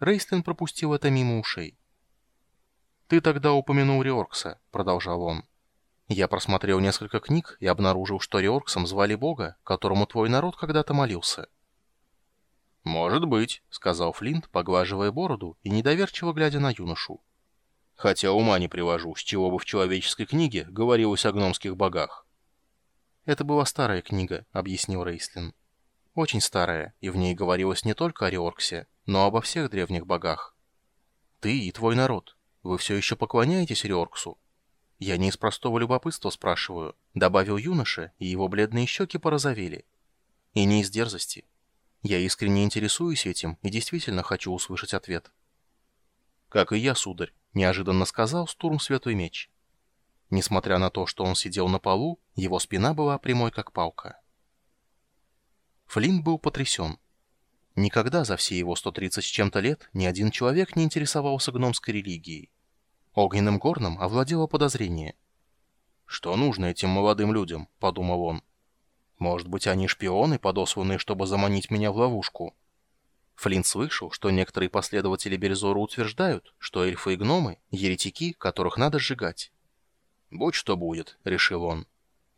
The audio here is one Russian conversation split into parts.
Рейстлин пропустил это мимо ушей. «Ты тогда упомянул Риоркса», — продолжал он. «Я просмотрел несколько книг и обнаружил, что Риорксом звали Бога, которому твой народ когда-то молился». «Может быть», — сказал Флинт, поглаживая бороду и недоверчиво глядя на юношу. «Хотя ума не привожу, с чего бы в человеческой книге говорилось о гномских богах». «Это была старая книга», — объяснил Рейслин. «Очень старая, и в ней говорилось не только о Риорксе, но обо всех древних богах. Ты и твой народ, вы все еще поклоняетесь Риорксу?» «Я не из простого любопытства спрашиваю», — добавил юноша, и его бледные щеки порозовели. «И не из дерзости. Я искренне интересуюсь этим и действительно хочу услышать ответ». «Как и я, сударь», — неожиданно сказал Стурм Святой Меч. Несмотря на то, что он сидел на полу, его спина была прямой, как палка. Флинт был потрясен. Никогда за все его 130 с чем-то лет ни один человек не интересовался гномской религией. Огненным горном овладело подозрение. «Что нужно этим молодым людям?» — подумал он. «Может быть, они шпионы, подосланные, чтобы заманить меня в ловушку?» Флинт слышал, что некоторые последователи Бельзора утверждают, что эльфы и гномы — еретики, которых надо сжигать. «Будь что будет», — решил он.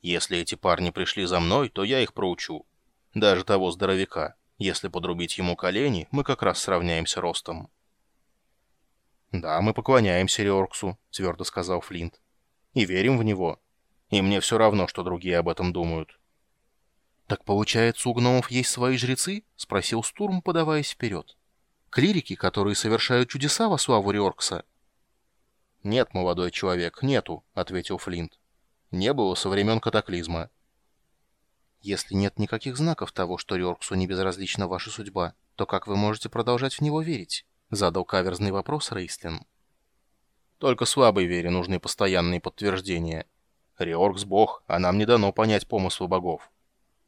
«Если эти парни пришли за мной, то я их проучу. Даже того здоровяка. Если подрубить ему колени, мы как раз сравняемся ростом». «Да, мы поклоняемся Риорксу», — твердо сказал Флинт. «И верим в него. И мне все равно, что другие об этом думают». «Так получается, у гномов есть свои жрецы?» — спросил Стурм, подаваясь вперед. «Клирики, которые совершают чудеса во славу Риоркса?» «Нет, молодой человек, нету», — ответил Флинт. «Не было со времен катаклизма». «Если нет никаких знаков того, что Рёрксу не безразлична ваша судьба, то как вы можете продолжать в него верить?» — задал каверзный вопрос Рейстлин. «Только слабой вере нужны постоянные подтверждения. Риоркс — бог, а нам не дано понять помыслы богов.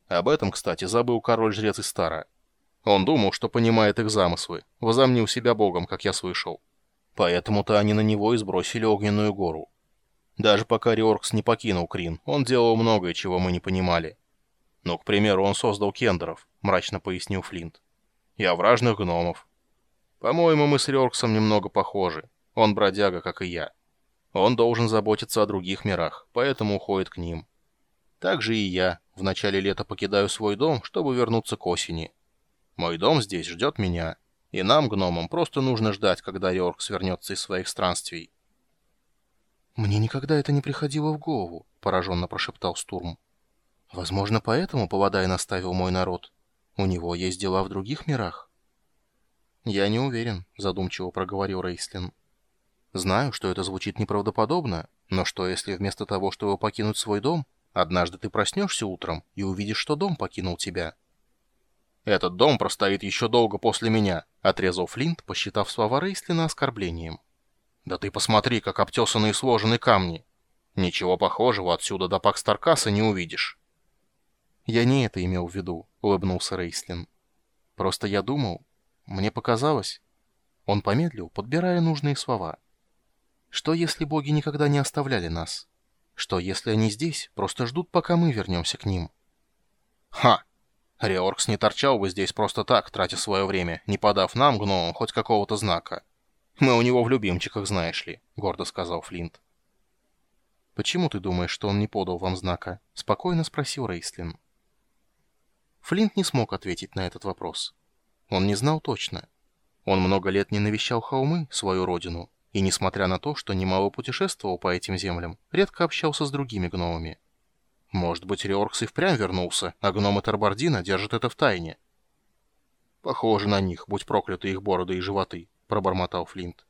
Об этом, кстати, забыл король-жрец Истара. Он думал, что понимает их замыслы, возомнил себя богом, как я слышал. Поэтому-то они на него и сбросили огненную гору. Даже пока Риоркс не покинул Крин, он делал многое, чего мы не понимали. Ну, к примеру, он создал кендеров, мрачно пояснил Флинт. И овражных гномов. По-моему, мы с Риорксом немного похожи. Он бродяга, как и я. Он должен заботиться о других мирах, поэтому уходит к ним. Так же и я в начале лета покидаю свой дом, чтобы вернуться к осени. Мой дом здесь ждет меня. И нам, гномам, просто нужно ждать, когда Йорк свернется из своих странствий. «Мне никогда это не приходило в голову», — пораженно прошептал Стурм. «Возможно, поэтому Павадай наставил мой народ. У него есть дела в других мирах?» «Я не уверен», — задумчиво проговорил Рейслин. «Знаю, что это звучит неправдоподобно, но что, если вместо того, чтобы покинуть свой дом, однажды ты проснешься утром и увидишь, что дом покинул тебя?» «Этот дом простоит еще долго после меня», — отрезал Флинт, посчитав слова Рейслина оскорблением. «Да ты посмотри, как обтесаны и сложены камни. Ничего похожего отсюда до Пакстаркаса не увидишь». «Я не это имел в виду», — улыбнулся Рейслин. «Просто я думал... Мне показалось...» Он помедлил, подбирая нужные слова. «Что, если боги никогда не оставляли нас? Что, если они здесь, просто ждут, пока мы вернемся к ним?» «Ха!» Риоркс не торчал бы здесь просто так, тратя свое время, не подав нам, гномам, хоть какого-то знака. Мы у него в любимчиках, знаешь ли, — гордо сказал Флинт. «Почему ты думаешь, что он не подал вам знака?» — спокойно спросил Рейслин. Флинт не смог ответить на этот вопрос. Он не знал точно. Он много лет не навещал холмы, свою родину, и, несмотря на то, что немало путешествовал по этим землям, редко общался с другими гномами. Может быть, Риоркс и впрямь вернулся, а гномы Тарбардина держат это в тайне. «Похоже на них, будь прокляты их бороды и животы», — пробормотал Флинт.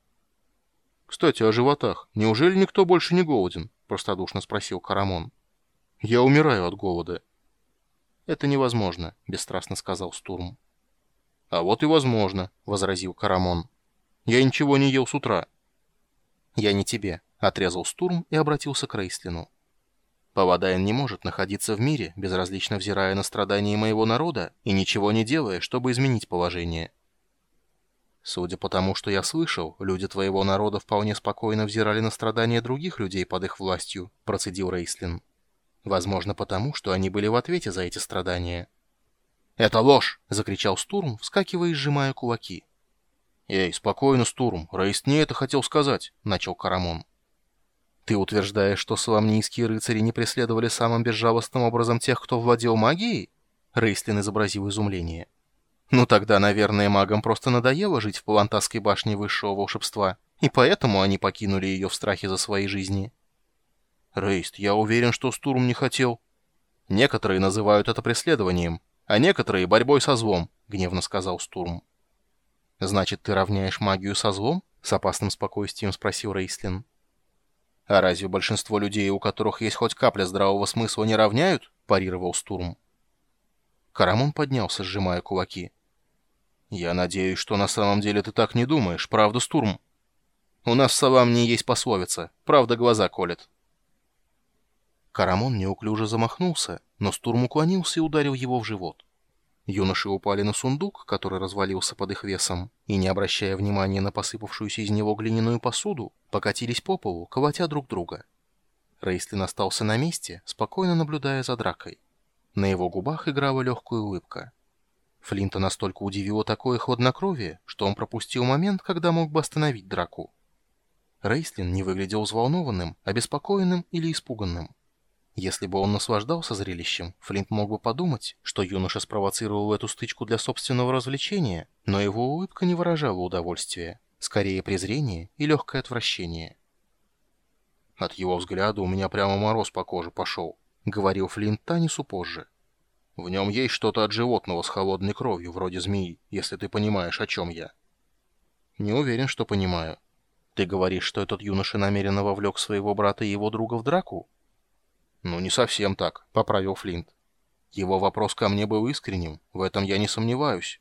«Кстати, о животах. Неужели никто больше не голоден?» — простодушно спросил Карамон. «Я умираю от голода». «Это невозможно», — бесстрастно сказал Стурм. «А вот и возможно», — возразил Карамон. «Я ничего не ел с утра». «Я не тебе», — отрезал Стурм и обратился к Рейслину. Павадайн не может находиться в мире, безразлично взирая на страдания моего народа и ничего не делая, чтобы изменить положение. Судя по тому, что я слышал, люди твоего народа вполне спокойно взирали на страдания других людей под их властью, процедил Рейслин. Возможно, потому, что они были в ответе за эти страдания. «Это ложь!» — закричал Стурм, вскакивая и сжимая кулаки. «Эй, спокойно, Стурм, Рейст не это хотел сказать», — начал Карамон. «Ты утверждаешь, что соломнийские рыцари не преследовали самым безжалостным образом тех, кто владел магией?» Рейстлин изобразил изумление. «Ну тогда, наверное, магам просто надоело жить в Палантасской башне высшего волшебства, и поэтому они покинули ее в страхе за свои жизни». «Рейст, я уверен, что Стурм не хотел...» «Некоторые называют это преследованием, а некоторые — борьбой со злом», — гневно сказал Стурм. «Значит, ты равняешь магию со злом?» — с опасным спокойствием спросил Рейслин. «А разве большинство людей, у которых есть хоть капля здравого смысла, не равняют?» — парировал Стурм. Карамон поднялся, сжимая кулаки. «Я надеюсь, что на самом деле ты так не думаешь, правда, Стурм? У нас в Саламне есть пословица «Правда глаза колет». Карамон неуклюже замахнулся, но Стурм уклонился и ударил его в живот. Юноши упали на сундук, который развалился под их весом, и, не обращая внимания на посыпавшуюся из него глиняную посуду, покатились по полу, колотя друг друга. Рейслин остался на месте, спокойно наблюдая за дракой. На его губах играла легкая улыбка. Флинта настолько удивило такое хладнокровие, что он пропустил момент, когда мог бы остановить драку. Рейслин не выглядел взволнованным, обеспокоенным или испуганным. Если бы он наслаждался зрелищем, Флинт мог бы подумать, что юноша спровоцировал эту стычку для собственного развлечения, но его улыбка не выражала удовольствия, скорее презрение и легкое отвращение. «От его взгляда у меня прямо мороз по коже пошел», — говорил Флинт Танису позже. «В нем есть что-то от животного с холодной кровью, вроде змеи, если ты понимаешь, о чем я». «Не уверен, что понимаю. Ты говоришь, что этот юноша намеренно вовлек своего брата и его друга в драку?» «Ну, не совсем так», — поправил Флинт. «Его вопрос ко мне был искренним, в этом я не сомневаюсь.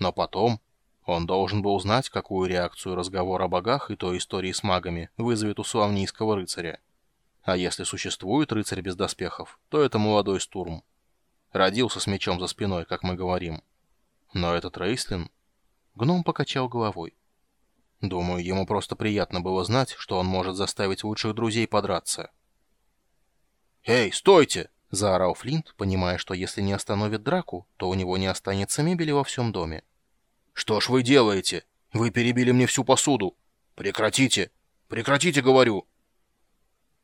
Но потом он должен был знать, какую реакцию разговор о богах и той истории с магами вызовет у славнийского рыцаря. А если существует рыцарь без доспехов, то это молодой Стурм. Родился с мечом за спиной, как мы говорим. Но этот Рейслин...» Гном покачал головой. «Думаю, ему просто приятно было знать, что он может заставить лучших друзей подраться». «Эй, стойте!» — заорал Флинт, понимая, что если не остановит драку, то у него не останется мебели во всем доме. «Что ж вы делаете? Вы перебили мне всю посуду! Прекратите! Прекратите, говорю!»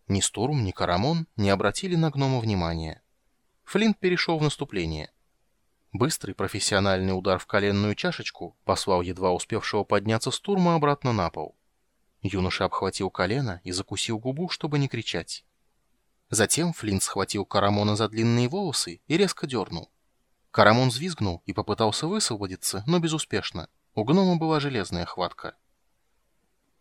Ни Стурм, ни Карамон не обратили на гнома внимания. Флинт перешел в наступление. Быстрый профессиональный удар в коленную чашечку послал едва успевшего подняться Стурма обратно на пол. Юноша обхватил колено и закусил губу, чтобы не кричать. Затем Флинт схватил Карамона за длинные волосы и резко дернул. Карамон взвизгнул и попытался высвободиться, но безуспешно. У гнома была железная хватка.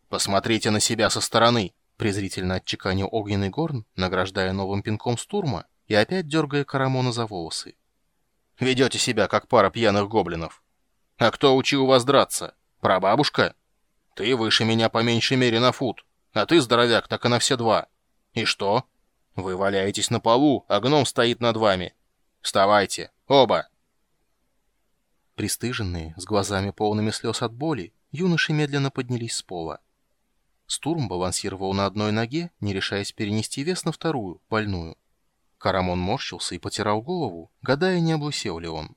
«Посмотрите на себя со стороны!» презрительно отчеканил огненный горн, награждая новым пинком стурма и опять дергая Карамона за волосы. «Ведете себя, как пара пьяных гоблинов. А кто учил вас драться? Прабабушка? Ты выше меня по меньшей мере на фут, а ты, здоровяк, так и на все два. И что?» Вы валяетесь на полу, а гном стоит над вами. Вставайте, оба!» Престыженные, с глазами полными слез от боли, юноши медленно поднялись с пола. Стурм балансировал на одной ноге, не решаясь перенести вес на вторую, больную. Карамон морщился и потирал голову, гадая, не облысел ли он.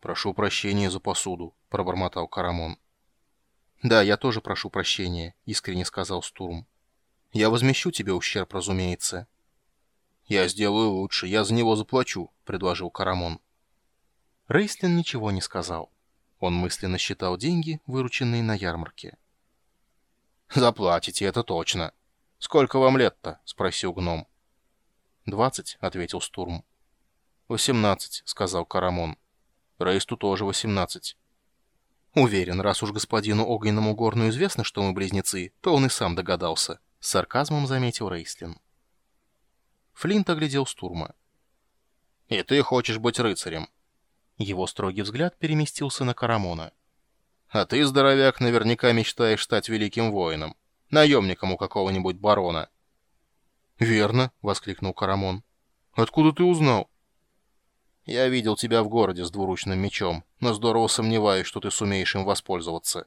«Прошу прощения за посуду», — пробормотал Карамон. «Да, я тоже прошу прощения», — искренне сказал Стурм. Я возмещу тебе ущерб, разумеется». «Я сделаю лучше, я за него заплачу», — предложил Карамон. Рейслин ничего не сказал. Он мысленно считал деньги, вырученные на ярмарке. «Заплатите, это точно. Сколько вам лет-то?» — спросил гном. «Двадцать», — ответил Стурм. «Восемнадцать», — сказал Карамон. «Рейсту тоже восемнадцать». «Уверен, раз уж господину Огненному Горну известно, что мы близнецы, то он и сам догадался». С сарказмом заметил Рейслин. Флинт оглядел Стурма. «И ты хочешь быть рыцарем?» Его строгий взгляд переместился на Карамона. «А ты, здоровяк, наверняка мечтаешь стать великим воином, наемником у какого-нибудь барона». «Верно», — воскликнул Карамон. «Откуда ты узнал?» «Я видел тебя в городе с двуручным мечом, но здорово сомневаюсь, что ты сумеешь им воспользоваться.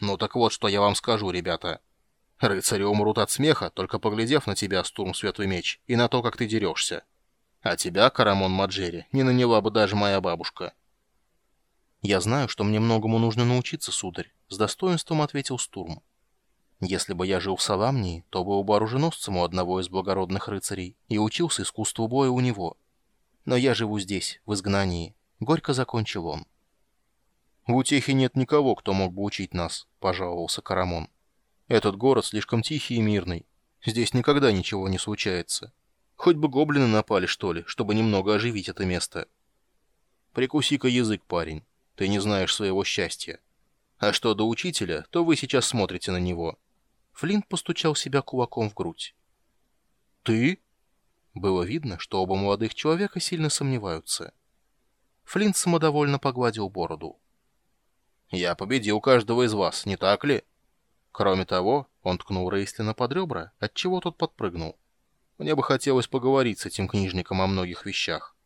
Ну так вот, что я вам скажу, ребята. Рыцари умрут от смеха, только поглядев на тебя, Стурм Светлый Меч, и на то, как ты дерешься. А тебя, Карамон Маджери, не наняла бы даже моя бабушка. «Я знаю, что мне многому нужно научиться, сударь», — с достоинством ответил Стурм. «Если бы я жил в Саламнии, то был бы оруженосцем у одного из благородных рыцарей и учился искусству боя у него. Но я живу здесь, в изгнании», — горько закончил он. «В Утехе нет никого, кто мог бы учить нас», — пожаловался Карамон. «Этот город слишком тихий и мирный. Здесь никогда ничего не случается. Хоть бы гоблины напали, что ли, чтобы немного оживить это место». «Прикуси-ка язык, парень. Ты не знаешь своего счастья. А что до учителя, то вы сейчас смотрите на него». Флинт постучал себя кулаком в грудь. «Ты?» Было видно, что оба молодых человека сильно сомневаются. Флинт самодовольно погладил бороду. «Я победил каждого из вас, не так ли?» Кроме того, он ткнул Рейслина под ребра, отчего тот подпрыгнул. «Мне бы хотелось поговорить с этим книжником о многих вещах.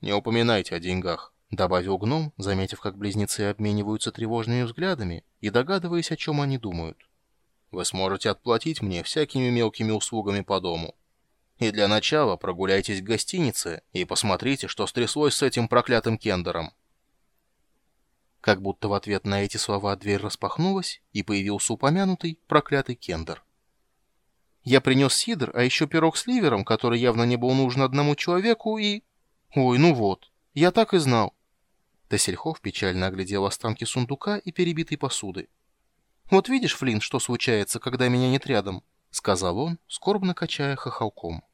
Не упоминайте о деньгах. Добавил гном, заметив, как близнецы обмениваются тревожными взглядами и догадываясь, о чем они думают. «Вы сможете отплатить мне всякими мелкими услугами по дому. И для начала прогуляйтесь к гостинице и посмотрите, что стряслось с этим проклятым кендером». Как будто в ответ на эти слова дверь распахнулась, и появился упомянутый проклятый кендер. «Я принес сидр, а еще пирог с ливером, который явно не был нужен одному человеку, и...» «Ой, ну вот, я так и знал». Тесельхов печально оглядел останки сундука и перебитой посуды. «Вот видишь, Флинн, что случается, когда меня нет рядом?» — сказал он, скорбно качая хохолком.